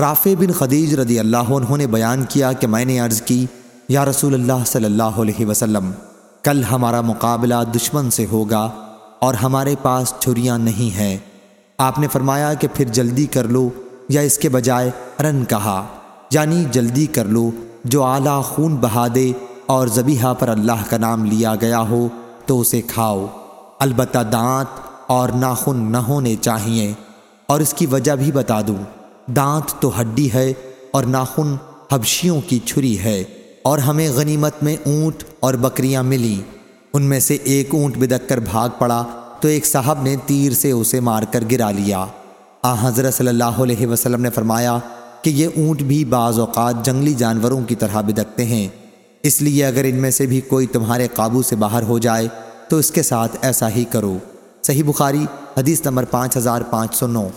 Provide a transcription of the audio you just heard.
رافع بن خدیج رضی اللہ عنہ نے بیان کیا کہ میں نے عرض کی، یا رسول اللہ صلی اللہ علیہ وسلم، کل ہمارا مقابلہ دشمن سے ہوگا اور ہمارے پاس چھریاں نہیں ہیں۔ آپ نے فرمایا کہ پھر جلدی کر لو یا اس کے بجائے رن کہا۔ یعنی جلدی کر لو، جو اعلیٰ خون بہا دے اور زبیحہ پر اللہ کا نام لیا گیا ہو تو اسے کھاؤ۔ البتہ دانت اور ناخن نہ ہونے چاہیے اور اس کی وجہ بھی بتا دوں۔ دانت تو ہڈی ہے اور ناخن حبشیوں کی چھری ہے اور ہمیں غنیمت میں اونٹ اور بکریاں ملی ان میں سے ایک اونٹ بدک کر بھاگ پڑا تو ایک صاحب نے تیر سے اسے مار کر گرا لیا۔ آ، حضرت صلی اللہ علیہ وسلم نے فرمایا کہ یہ اونٹ بھی بعض اوقات جنگلی جانوروں کی طرح بدکتے ہیں۔ اس لیے اگر ان میں سے بھی کوئی تمہارے قابو سے باہر ہو جائے تو اس کے ساتھ ایسا ہی کرو۔ صحیح بخاری، حدیث نمبر پانچ ہزار پانچ سو نو۔